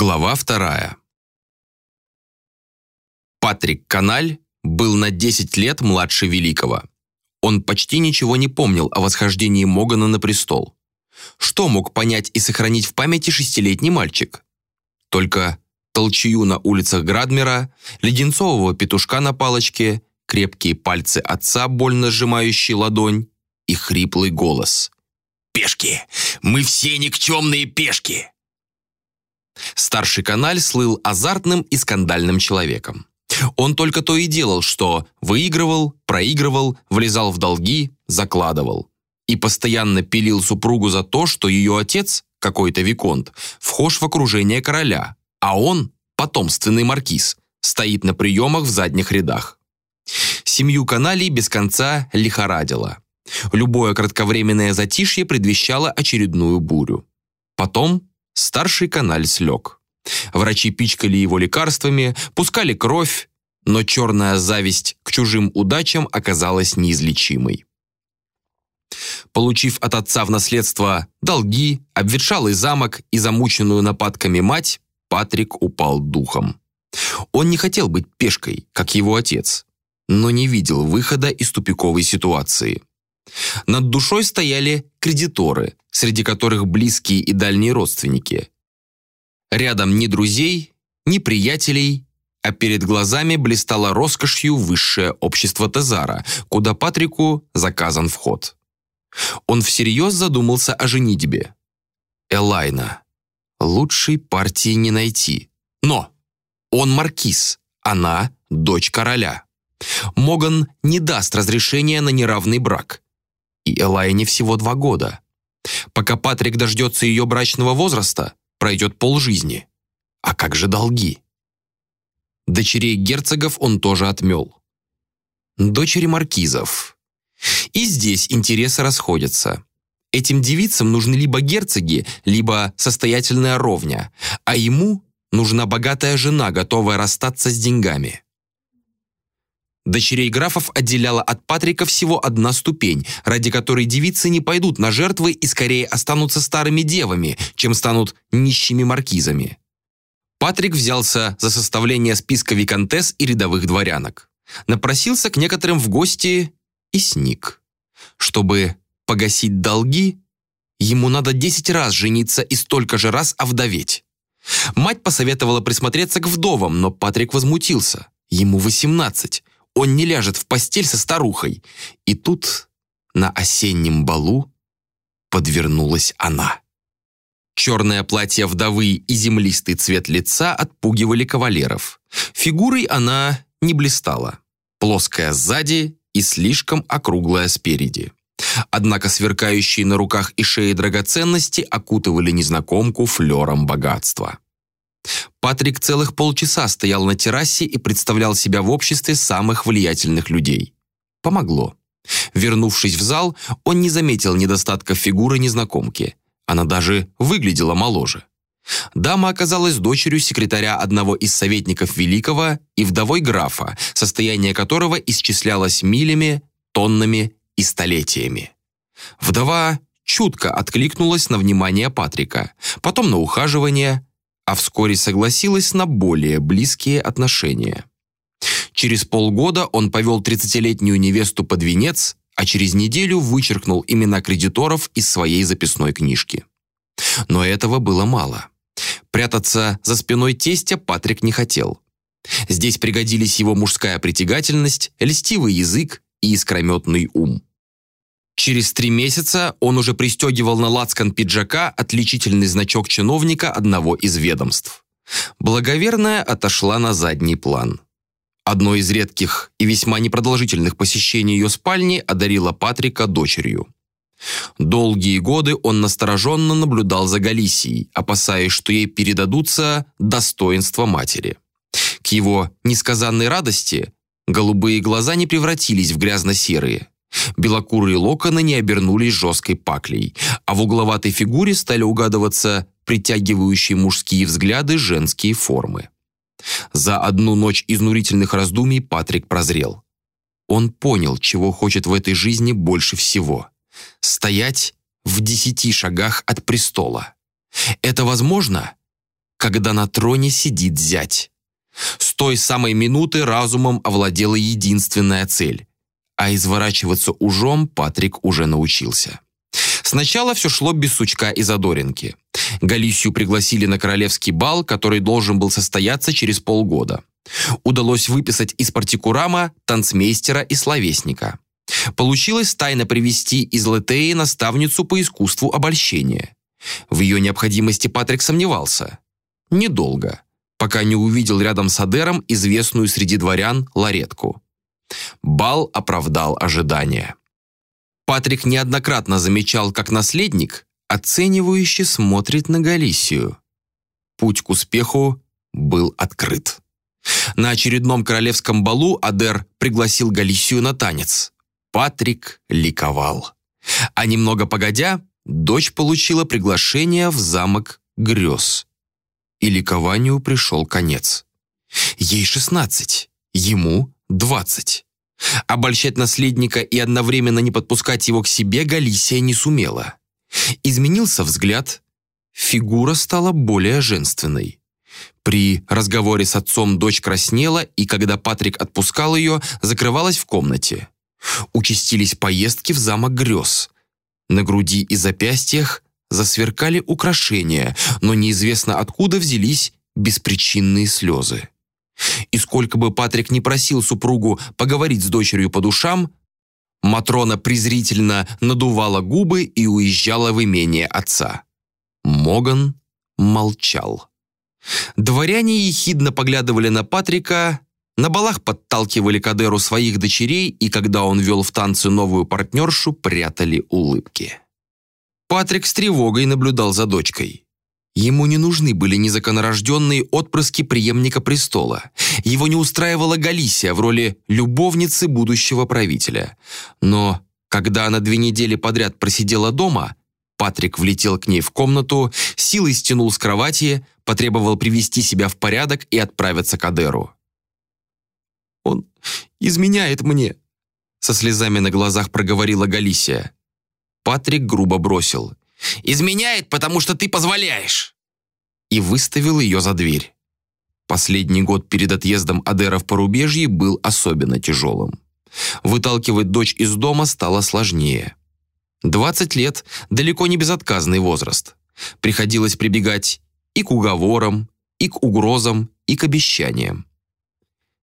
Глава вторая. Патрик Каналь был на 10 лет младше Великого. Он почти ничего не помнил о восхождении Могана на престол. Что мог понять и сохранить в памяти шестилетний мальчик? Только толчью на улицах Градмера, леденцового петушка на палочке, крепкие пальцы отца, больно сжимающие ладонь, и хриплый голос. «Пешки! Мы все никчемные пешки!» Старший каналь слыл азартным и скандальным человеком. Он только то и делал, что выигрывал, проигрывал, влезал в долги, закладывал. И постоянно пилил супругу за то, что ее отец, какой-то виконт, вхож в окружение короля, а он, потомственный маркиз, стоит на приемах в задних рядах. Семью каналей без конца лихорадило. Любое кратковременное затишье предвещало очередную бурю. Потом старший каналь слег. Врачи пичкали его лекарствами, пускали кровь, но черная зависть к чужим удачам оказалась неизлечимой. Получив от отца в наследство долги, обветшалый замок и замученную нападками мать, Патрик упал духом. Он не хотел быть пешкой, как его отец, но не видел выхода из тупиковой ситуации. Над душой стояли кредиторы, среди которых близкие и дальние родственники. Рядом ни друзей, ни приятелей, а перед глазами блистало роскошью высшее общество Тезара, куда Патрику заказан вход. Он всерьез задумался о женитьбе. Элайна. Лучшей партии не найти. Но он маркиз, она дочь короля. Моган не даст разрешения на неравный брак и Элайне всего два года. Пока Патрик дождется ее брачного возраста, пройдет полжизни. А как же долги? Дочерей герцогов он тоже отмел. Дочери маркизов. И здесь интересы расходятся. Этим девицам нужны либо герцоги, либо состоятельная ровня, а ему нужна богатая жена, готовая расстаться с деньгами. Дочерей графов отделяла от Патрика всего одна ступень, ради которой девицы не пойдут на жертвы и скорее останутся старыми девами, чем станут нищими маркизами. Патрик взялся за составление списка виконтесс и рядовых дворянок. Напросился к некоторым в гости и сник. Чтобы погасить долги, ему надо 10 раз жениться и столько же раз овдоветь. Мать посоветовала присмотреться к вдовам, но Патрик возмутился. Ему 18 он не ляжет в постель со старухой. И тут на осеннем балу подвернулась она. Черное платье вдовы и землистый цвет лица отпугивали кавалеров. Фигурой она не блистала. Плоская сзади и слишком округлая спереди. Однако сверкающие на руках и шее драгоценности окутывали незнакомку флером богатства. Патрик целых полчаса стоял на террасе и представлял себя в обществе самых влиятельных людей. Помогло. Вернувшись в зал, он не заметил недостатков фигуры незнакомки. Она даже выглядела моложе. Дама оказалась дочерью секретаря одного из советников Великого и вдовой графа, состояние которого исчислялось милями, тоннами и столетиями. Вдова чутко откликнулась на внимание Патрика, потом на ухаживание, а вскоре согласилась на более близкие отношения. Через полгода он повел 30-летнюю невесту под венец, а через неделю вычеркнул имена кредиторов из своей записной книжки. Но этого было мало. Прятаться за спиной тестя Патрик не хотел. Здесь пригодились его мужская притягательность, льстивый язык и искрометный ум. Через три месяца он уже пристегивал на лацкан пиджака отличительный значок чиновника одного из ведомств. Благоверная отошла на задний план. Одно из редких и весьма непродолжительных посещений ее спальни одарило Патрика дочерью. Долгие годы он настороженно наблюдал за Галисией, опасаясь, что ей передадутся достоинства матери. К его несказанной радости голубые глаза не превратились в грязно-серые. Белокурые локоны не обернулись жесткой паклей, а в угловатой фигуре стали угадываться притягивающие мужские взгляды женские формы. За одну ночь изнурительных раздумий Патрик прозрел. Он понял, чего хочет в этой жизни больше всего. Стоять в десяти шагах от престола. Это возможно? когда на троне сидит зять. С той самой минуты разумом овладела единственная цель. А изворачиваться ужом Патрик уже научился. Сначала все шло без сучка и задоринки. Галисию пригласили на королевский бал, который должен был состояться через полгода. Удалось выписать из партикурама танцмейстера и словесника. Получилось тайно привести из Летеи наставницу по искусству обольщения. В ее необходимости Патрик сомневался. Недолго, пока не увидел рядом с Адером известную среди дворян Ларетку. Бал оправдал ожидания. Патрик неоднократно замечал, как наследник оценивающе смотрит на Галисию. Путь к успеху был открыт. На очередном королевском балу Адер пригласил Галисию на танец. Патрик ликовал. А немного погодя, дочь получила приглашение в замок грез. И ликованию пришел конец. Ей 16, ему 20. Обольщать наследника и одновременно не подпускать его к себе Галисия не сумела. Изменился взгляд, фигура стала более женственной. При разговоре с отцом дочь краснела, и когда Патрик отпускал ее, закрывалась в комнате. Участились поездки в замок грез. На груди и запястьях засверкали украшения, но неизвестно откуда взялись беспричинные слезы. И сколько бы Патрик не просил супругу поговорить с дочерью по душам, Матрона презрительно надувала губы и уезжала в имение отца. Моган молчал. Дворяне ехидно поглядывали на Патрика, на балах подталкивали Кадеру своих дочерей, и когда он вел в танцы новую партнершу, прятали улыбки. Патрик с тревогой наблюдал за дочкой. Ему не нужны были незаконорожденные отпрыски преемника престола. Его не устраивала Галисия в роли любовницы будущего правителя. Но когда она две недели подряд просидела дома, Патрик влетел к ней в комнату, силой стянул с кровати, потребовал привести себя в порядок и отправиться к Адеру. «Он изменяет мне», — со слезами на глазах проговорила Галисия. Патрик грубо бросил. «Изменяет, потому что ты позволяешь!» И выставил ее за дверь. Последний год перед отъездом Адера в порубежье был особенно тяжелым. Выталкивать дочь из дома стало сложнее. 20 лет – далеко не безотказный возраст. Приходилось прибегать и к уговорам, и к угрозам, и к обещаниям.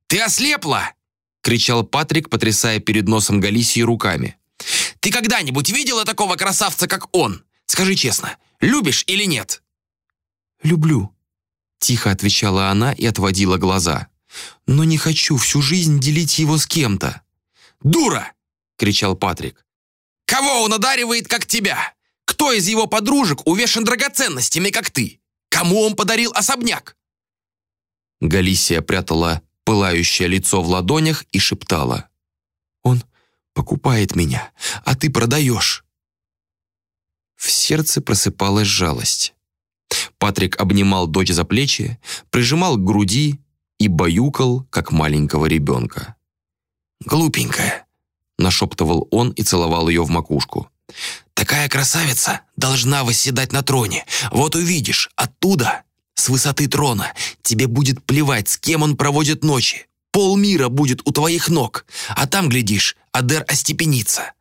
«Ты ослепла!» – кричал Патрик, потрясая перед носом Галисии руками. «Ты когда-нибудь видела такого красавца, как он? Скажи честно, любишь или нет?» «Люблю», – тихо отвечала она и отводила глаза. «Но не хочу всю жизнь делить его с кем-то». «Дура!» – кричал Патрик. Кого он одаривает, как тебя? Кто из его подружек увешан драгоценностями, как ты? Кому он подарил особняк?» Галисия прятала пылающее лицо в ладонях и шептала. «Он покупает меня, а ты продаешь». В сердце просыпалась жалость. Патрик обнимал дочь за плечи, прижимал к груди и баюкал, как маленького ребенка. «Глупенькая, нашептывал он и целовал ее в макушку. «Такая красавица должна восседать на троне. Вот увидишь, оттуда, с высоты трона, тебе будет плевать, с кем он проводит ночи. Полмира будет у твоих ног, а там, глядишь, Адер остепенится».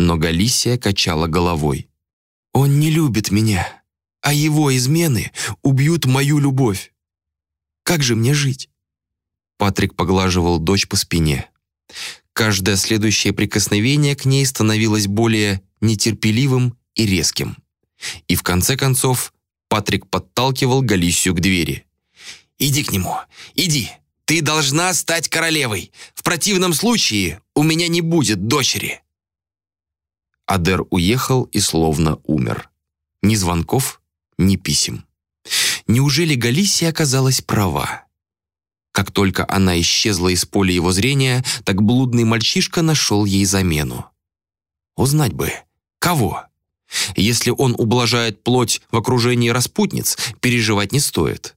Но Галисия качала головой. «Он не любит меня, а его измены убьют мою любовь. Как же мне жить?» Патрик поглаживал дочь по спине. Каждое следующее прикосновение к ней становилось более нетерпеливым и резким. И в конце концов Патрик подталкивал Галисию к двери. «Иди к нему, иди. Ты должна стать королевой. В противном случае у меня не будет дочери». Адер уехал и словно умер. Ни звонков, ни писем. Неужели Галисия оказалась права? Как только она исчезла из поля его зрения, так блудный мальчишка нашел ей замену. Узнать бы, кого? Если он ублажает плоть в окружении распутниц, переживать не стоит.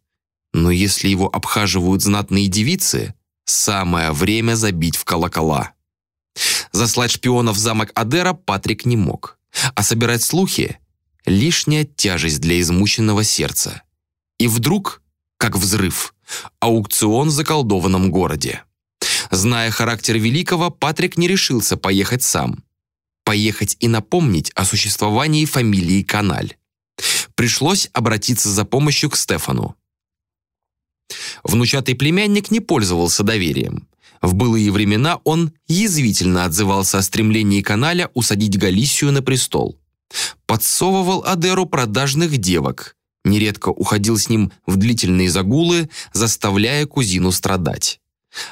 Но если его обхаживают знатные девицы, самое время забить в колокола. Заслать шпионов в замок Адера Патрик не мог, а собирать слухи — лишняя тяжесть для измученного сердца. И вдруг, как взрыв, аукцион в заколдованном городе. Зная характер Великого, Патрик не решился поехать сам. Поехать и напомнить о существовании фамилии Каналь. Пришлось обратиться за помощью к Стефану. Внучатый племянник не пользовался доверием. В былые времена он язвительно отзывался о стремлении Каналя усадить Галисию на престол. Подсовывал Адеру продажных девок, нередко уходил с ним в длительные загулы, заставляя кузину страдать.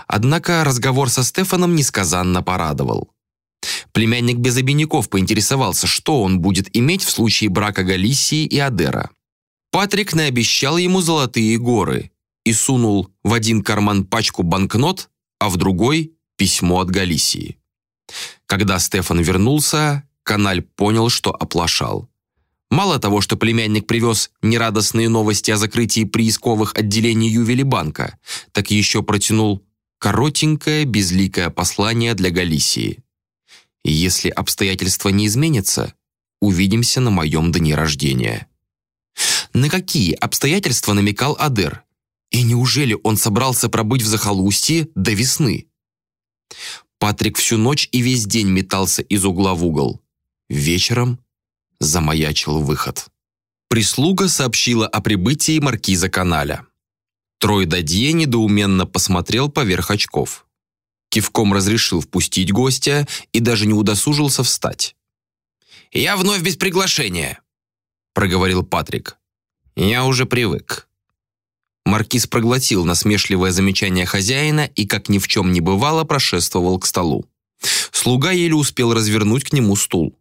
Однако разговор со Стефаном несказанно порадовал. Племянник без обиняков поинтересовался, что он будет иметь в случае брака Галисии и Адера. Патрик наобещал ему золотые горы и сунул в один карман пачку банкнот, а в другой – письмо от Галисии. Когда Стефан вернулся, Каналь понял, что оплошал. Мало того, что племянник привез нерадостные новости о закрытии приисковых отделений Ювелибанка, так еще протянул коротенькое, безликое послание для Галисии. Если обстоятельства не изменятся, увидимся на моем дне рождения. На какие обстоятельства намекал Адер? И неужели он собрался пробыть в захолустье до весны? Патрик всю ночь и весь день метался из угла в угол. Вечером замаячил выход. Прислуга сообщила о прибытии маркиза Каналя. Трой Дадье недоуменно посмотрел поверх очков. Кивком разрешил впустить гостя и даже не удосужился встать. «Я вновь без приглашения», — проговорил Патрик. «Я уже привык». Маркиз проглотил насмешливое замечание хозяина и, как ни в чем не бывало, прошествовал к столу. Слуга еле успел развернуть к нему стул.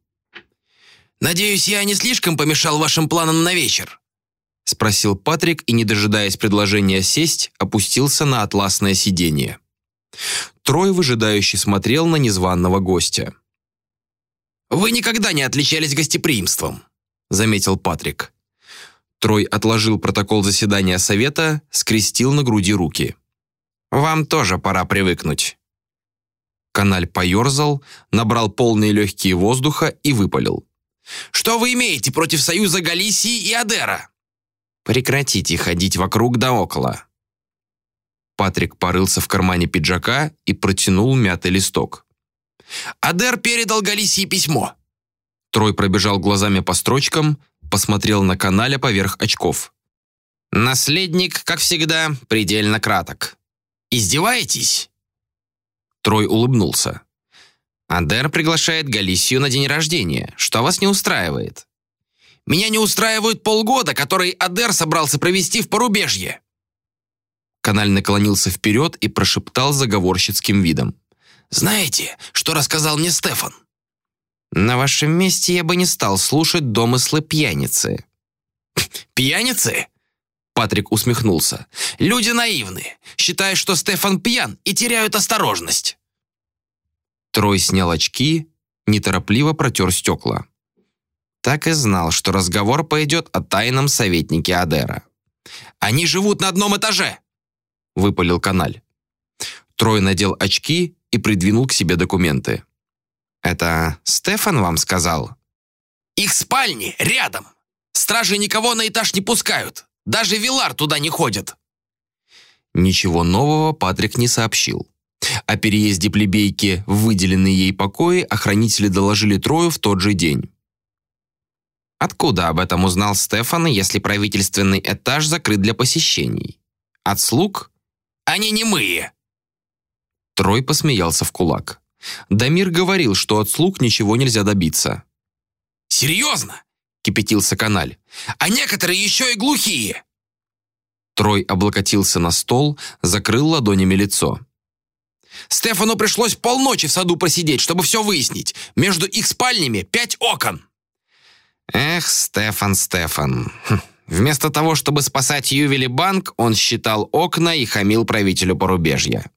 «Надеюсь, я не слишком помешал вашим планам на вечер?» Спросил Патрик и, не дожидаясь предложения сесть, опустился на атласное сиденье. Трой выжидающе смотрел на незваного гостя. «Вы никогда не отличались гостеприимством», — заметил Патрик. Трой отложил протокол заседания совета, скрестил на груди руки. «Вам тоже пора привыкнуть». Каналь поерзал, набрал полные легкие воздуха и выпалил. Что вы имеете против союза Галисии и Адера?» «Прекратите ходить вокруг да около». Патрик порылся в кармане пиджака и протянул мятый листок. «Адер передал Галисии письмо». Трой пробежал глазами по строчкам, посмотрел на канале поверх очков. «Наследник, как всегда, предельно краток». «Издеваетесь?» Трой улыбнулся. Адер приглашает Галисию на день рождения. Что вас не устраивает? Меня не устраивают полгода, который Адер собрался провести в порубежье. Каналь наклонился вперед и прошептал заговорщицким видом. «Знаете, что рассказал мне Стефан?» «На вашем месте я бы не стал слушать домыслы пьяницы». «Пьяницы?» Патрик усмехнулся. «Люди наивны, считая, что Стефан пьян и теряют осторожность». Трой снял очки, неторопливо протер стекла. Так и знал, что разговор пойдет о тайном советнике Адера. «Они живут на одном этаже!» — выпалил Каналь. Трой надел очки и придвинул к себе документы. «Это Стефан вам сказал?» «Их спальни рядом. Стражи никого на этаж не пускают. Даже Вилар туда не ходит». Ничего нового Патрик не сообщил. О переезде плебейки в выделенные ей покои охранители доложили Трою в тот же день. Откуда об этом узнал Стефан, если правительственный этаж закрыт для посещений? От слуг? Они не мы. Трой посмеялся в кулак. Дамир говорил, что от слуг ничего нельзя добиться. «Серьезно?» — кипятился Каналь. «А некоторые еще и глухие!» Трой облокотился на стол, закрыл ладонями лицо. Стефану пришлось полночи в саду просидеть, чтобы все выяснить. Между их спальнями пять окон. Эх, Стефан, Стефан. Хм. Вместо того, чтобы спасать Ювели банк, он считал окна и хамил правителю порубежья.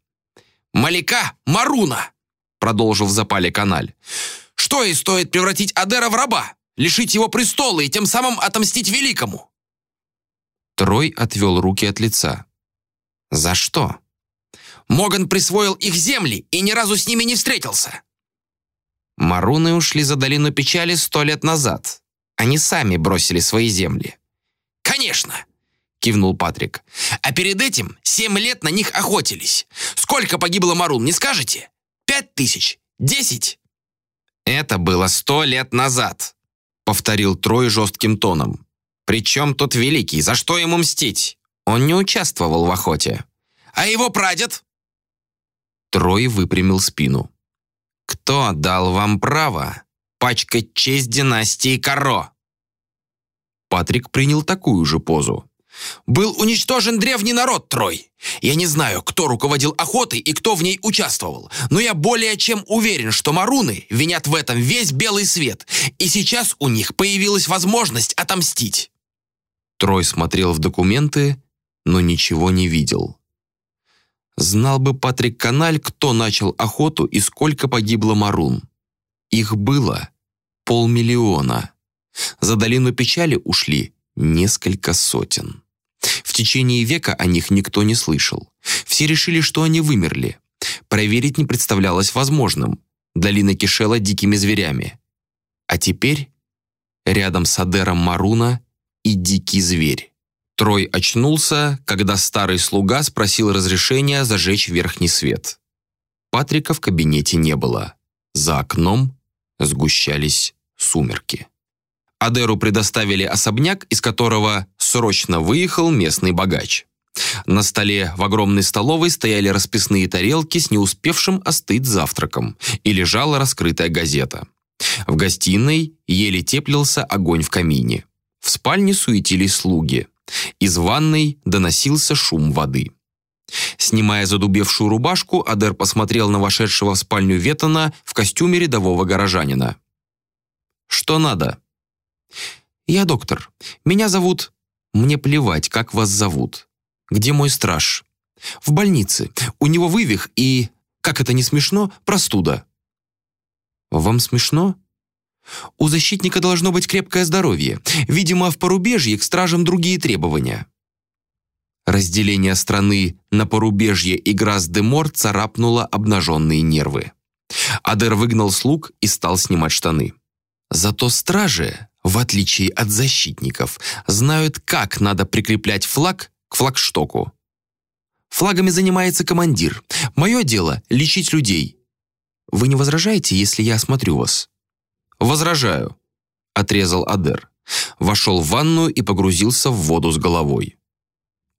«Маляка Маруна!» Продолжил в запале каналь. «Что ей стоит превратить Адера в раба? Лишить его престола и тем самым отомстить великому?» Трой отвел руки от лица. «За что?» Моган присвоил их земли и ни разу с ними не встретился. Маруны ушли за долину печали сто лет назад. Они сами бросили свои земли. Конечно. кивнул Патрик. «А перед этим семь лет на них охотились. Сколько погибло Марун, не скажете? Пять тысяч? Десять?» «Это было сто лет назад», — повторил Трой жестким тоном. «Причем тут Великий? За что ему мстить? Он не участвовал в охоте». «А его прадед?» Трой выпрямил спину. «Кто дал вам право пачкать честь династии Каро?» Патрик принял такую же позу. «Был уничтожен древний народ, Трой. Я не знаю, кто руководил охотой и кто в ней участвовал, но я более чем уверен, что маруны винят в этом весь белый свет, и сейчас у них появилась возможность отомстить». Трой смотрел в документы, но ничего не видел. Знал бы Патрик Каналь, кто начал охоту и сколько погибло марун. Их было полмиллиона. За долину печали ушли несколько сотен. В течение века о них никто не слышал. Все решили, что они вымерли. Проверить не представлялось возможным. Долина кишела дикими зверями. А теперь рядом с Адером Маруна и дикий зверь. Трой очнулся, когда старый слуга спросил разрешения зажечь верхний свет. Патрика в кабинете не было. За окном сгущались сумерки. Адеру предоставили особняк, из которого срочно выехал местный богач. На столе в огромной столовой стояли расписные тарелки с не успевшим остыть завтраком и лежала раскрытая газета. В гостиной еле теплился огонь в камине. В спальне суетились слуги. Из ванной доносился шум воды. Снимая задубевшую рубашку, Адер посмотрел на вошедшего в спальню Ветона в костюме рядового горожанина. «Что надо?» «Я доктор. Меня зовут...» «Мне плевать, как вас зовут. Где мой страж?» «В больнице. У него вывих и, как это не смешно, простуда». «Вам смешно?» «У защитника должно быть крепкое здоровье. Видимо, в порубежье к стражам другие требования». Разделение страны на порубежье и Грас-де-Мор царапнуло обнаженные нервы. Адер выгнал слуг и стал снимать штаны. Зато стражи в отличие от защитников, знают, как надо прикреплять флаг к флагштоку. Флагами занимается командир. Мое дело — лечить людей. Вы не возражаете, если я осмотрю вас? Возражаю, — отрезал Адер. Вошел в ванную и погрузился в воду с головой.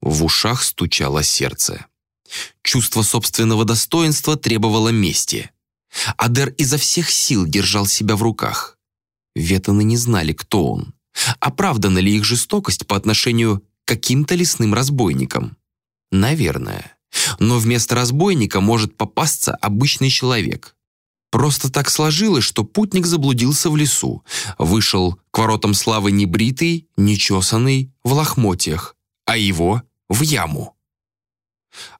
В ушах стучало сердце. Чувство собственного достоинства требовало мести. Адер изо всех сил держал себя в руках. Ветаны не знали, кто он. Оправдана ли их жестокость по отношению к каким-то лесным разбойникам? Наверное. Но вместо разбойника может попасться обычный человек. Просто так сложилось, что путник заблудился в лесу, вышел к воротам славы небритый, нечесанный, в лохмотьях, а его — в яму.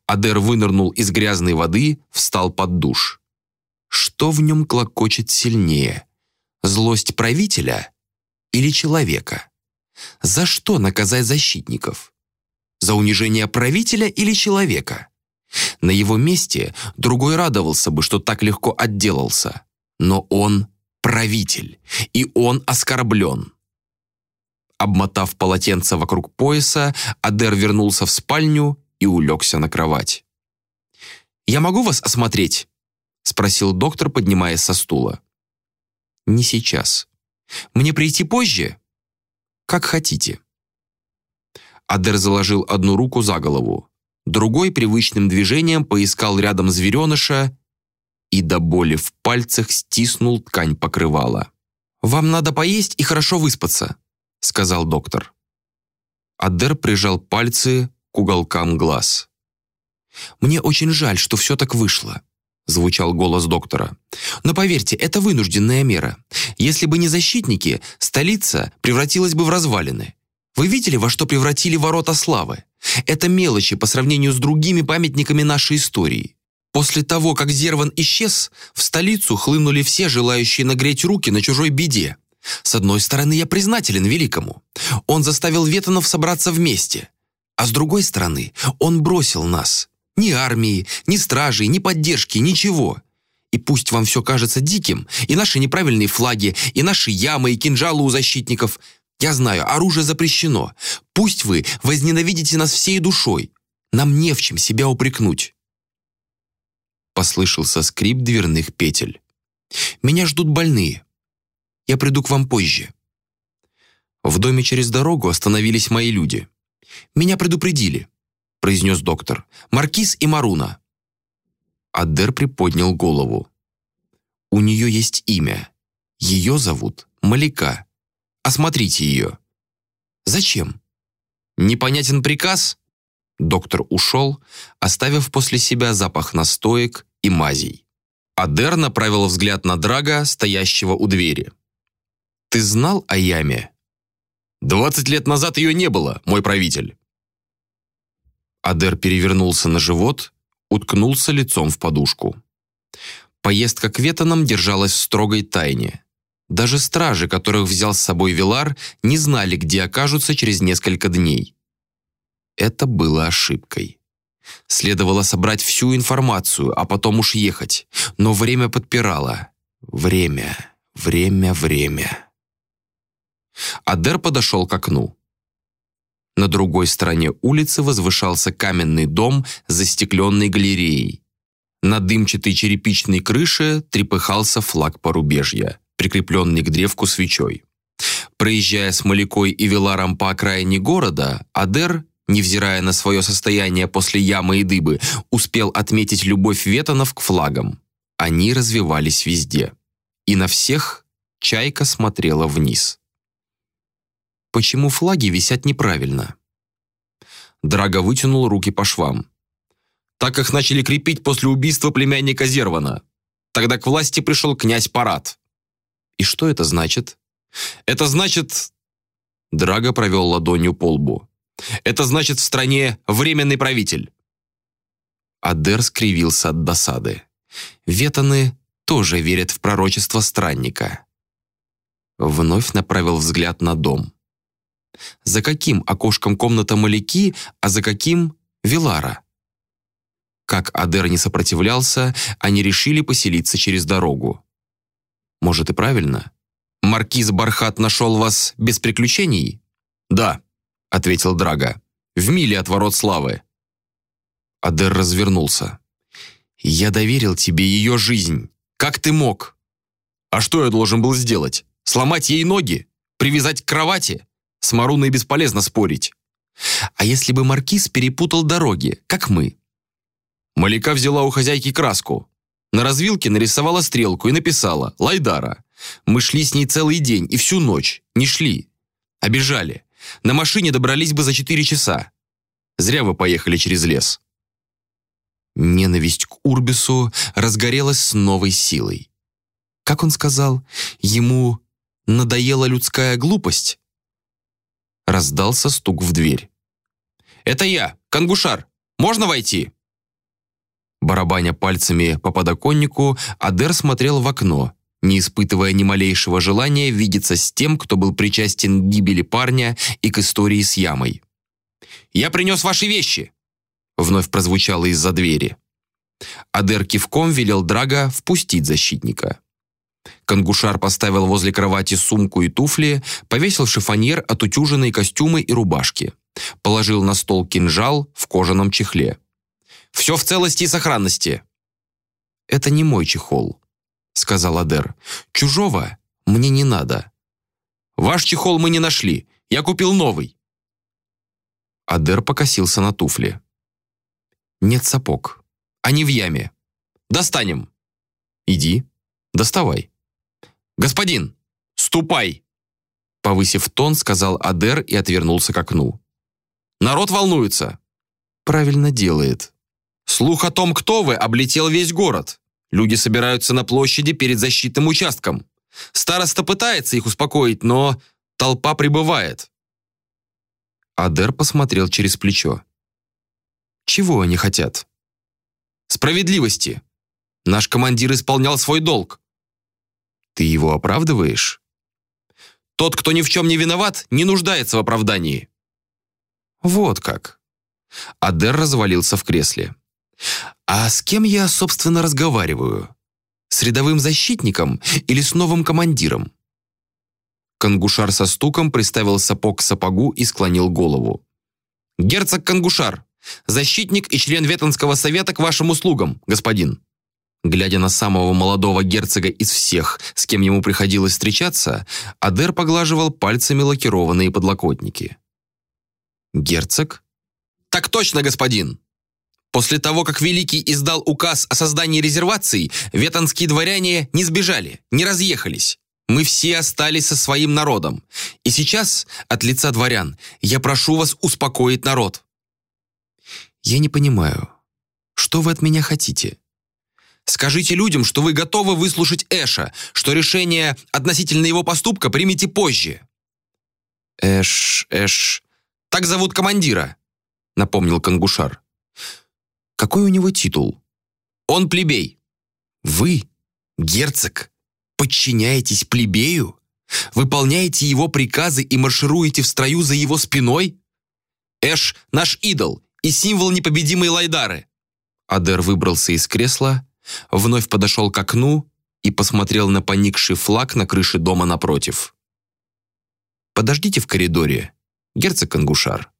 Адер вынырнул из грязной воды, встал под душ. Что в нем клокочет сильнее — Злость правителя или человека? За что наказать защитников? За унижение правителя или человека? На его месте другой радовался бы, что так легко отделался. Но он правитель, и он оскорблен. Обмотав полотенце вокруг пояса, Адер вернулся в спальню и улегся на кровать. «Я могу вас осмотреть?» — спросил доктор, поднимаясь со стула. Не сейчас. Мне прийти позже? Как хотите. Адер заложил одну руку за голову, другой привычным движением поискал рядом звереныша и до боли в пальцах стиснул ткань покрывала. «Вам надо поесть и хорошо выспаться», — сказал доктор. Адер прижал пальцы к уголкам глаз. «Мне очень жаль, что все так вышло звучал голос доктора. Но поверьте, это вынужденная мера. Если бы не защитники, столица превратилась бы в развалины. Вы видели, во что превратили ворота славы? Это мелочи по сравнению с другими памятниками нашей истории. После того, как Зерван исчез, в столицу хлынули все желающие нагреть руки на чужой беде. С одной стороны, я признателен великому. Он заставил ветонов собраться вместе. А с другой стороны, он бросил нас – ни армии, ни стражей, ни поддержки, ничего. И пусть вам все кажется диким, и наши неправильные флаги, и наши ямы, и кинжалы у защитников, Я знаю, оружие запрещено. Пусть вы возненавидите нас всей душой. Нам не в чем себя упрекнуть». Послышался скрип дверных петель. «Меня ждут больные. Я приду к вам позже». В доме через дорогу остановились мои люди. «Меня предупредили», — произнес доктор. «Маркиз и Маруна». Аддер приподнял голову. «У нее есть имя. Ее зовут Малика. Осмотрите ее». «Зачем?» «Непонятен приказ?» Доктор ушел, оставив после себя запах настоек и мазей. Адер направил взгляд на Драга, стоящего у двери. «Ты знал о яме?» «Двадцать лет назад ее не было, мой правитель». Адер перевернулся на живот, уткнулся лицом в подушку. Поездка к Ветанам держалась в строгой тайне. Даже стражи, которых взял с собой Вилар, не знали, где окажутся через несколько дней. Это было ошибкой. Следовало собрать всю информацию, а потом уж ехать. Но время подпирало. Время, время, время. Адер подошел к окну. На другой стороне улицы возвышался каменный дом с застекленной галереей. На дымчатой черепичной крыше трепыхался флаг порубежья, прикрепленный к древку свечой. Проезжая с Малякой и Веларом по окраине города, Адер, невзирая на свое состояние после ямы и дыбы, успел отметить любовь ветонов к флагам. Они развивались везде. И на всех чайка смотрела вниз почему флаги висят неправильно. Драго вытянул руки по швам. Так их начали крепить после убийства племянника Зервана. Тогда к власти пришел князь Парад. И что это значит? Это значит... Драго провел ладонью по лбу. Это значит в стране временный правитель. Адер скривился от досады. Ветаны тоже верят в пророчество странника. Вновь направил взгляд на дом. За каким окошком комната Маляки, а за каким Вилара? Как Адер не сопротивлялся, они решили поселиться через дорогу. Может и правильно. Маркиз Бархат нашел вас без приключений? Да, ответил Драга. В миле от ворот славы. Адер развернулся. «Я доверил тебе ее жизнь. Как ты мог?» «А что я должен был сделать? Сломать ей ноги? Привязать к кровати?» С Маруной бесполезно спорить. А если бы Маркиз перепутал дороги, как мы? Малика взяла у хозяйки краску. На развилке нарисовала стрелку и написала «Лайдара». Мы шли с ней целый день и всю ночь. Не шли. Обежали. На машине добрались бы за четыре часа. Зря вы поехали через лес. Ненависть к Урбису разгорелась с новой силой. Как он сказал, ему надоела людская глупость? Раздался стук в дверь. «Это я, Кангушар. Можно войти?» Барабаня пальцами по подоконнику, Адер смотрел в окно, не испытывая ни малейшего желания видеться с тем, кто был причастен к гибели парня и к истории с ямой. «Я принес ваши вещи!» Вновь прозвучало из-за двери. Адер кивком велел Драга впустить защитника. Кангушар поставил возле кровати сумку и туфли, повесил шифоньер от утюженной костюмы и рубашки. Положил на стол кинжал в кожаном чехле. «Все в целости и сохранности!» «Это не мой чехол», — сказал Адер. «Чужого мне не надо». «Ваш чехол мы не нашли. Я купил новый». Адер покосился на туфли. «Нет сапог. Они в яме. Достанем». «Иди, доставай». «Господин, ступай!» Повысив тон, сказал Адер и отвернулся к окну. «Народ волнуется!» «Правильно делает». «Слух о том, кто вы, облетел весь город. Люди собираются на площади перед защитным участком. Староста пытается их успокоить, но толпа прибывает». Адер посмотрел через плечо. «Чего они хотят?» «Справедливости. Наш командир исполнял свой долг. Ты его оправдываешь? Тот, кто ни в чем не виноват, не нуждается в оправдании. Вот как. Адер развалился в кресле. А с кем я, собственно, разговариваю? С рядовым защитником или с новым командиром? Кангушар со стуком приставил сапог к сапогу и склонил голову. «Герцог Кангушар, защитник и член Ветонского совета к вашим услугам, господин». Глядя на самого молодого герцога из всех, с кем ему приходилось встречаться, Адер поглаживал пальцами лакированные подлокотники. «Герцог?» «Так точно, господин!» После того, как Великий издал указ о создании резерваций, ветонские дворяне не сбежали, не разъехались. Мы все остались со своим народом. И сейчас, от лица дворян, я прошу вас успокоить народ. Я не понимаю, что вы от меня хотите?» Скажите людям, что вы готовы выслушать Эша, что решение относительно его поступка примите позже». «Эш, Эш...» «Так зовут командира», — напомнил Кангушар. «Какой у него титул?» «Он плебей». «Вы, герцог, подчиняетесь плебею? Выполняете его приказы и маршируете в строю за его спиной?» «Эш — наш идол и символ непобедимой Лайдары». Адер выбрался из кресла, вновь подошел к окну и посмотрел на поникший флаг на крыше дома напротив. «Подождите в коридоре, герцог Ангушар».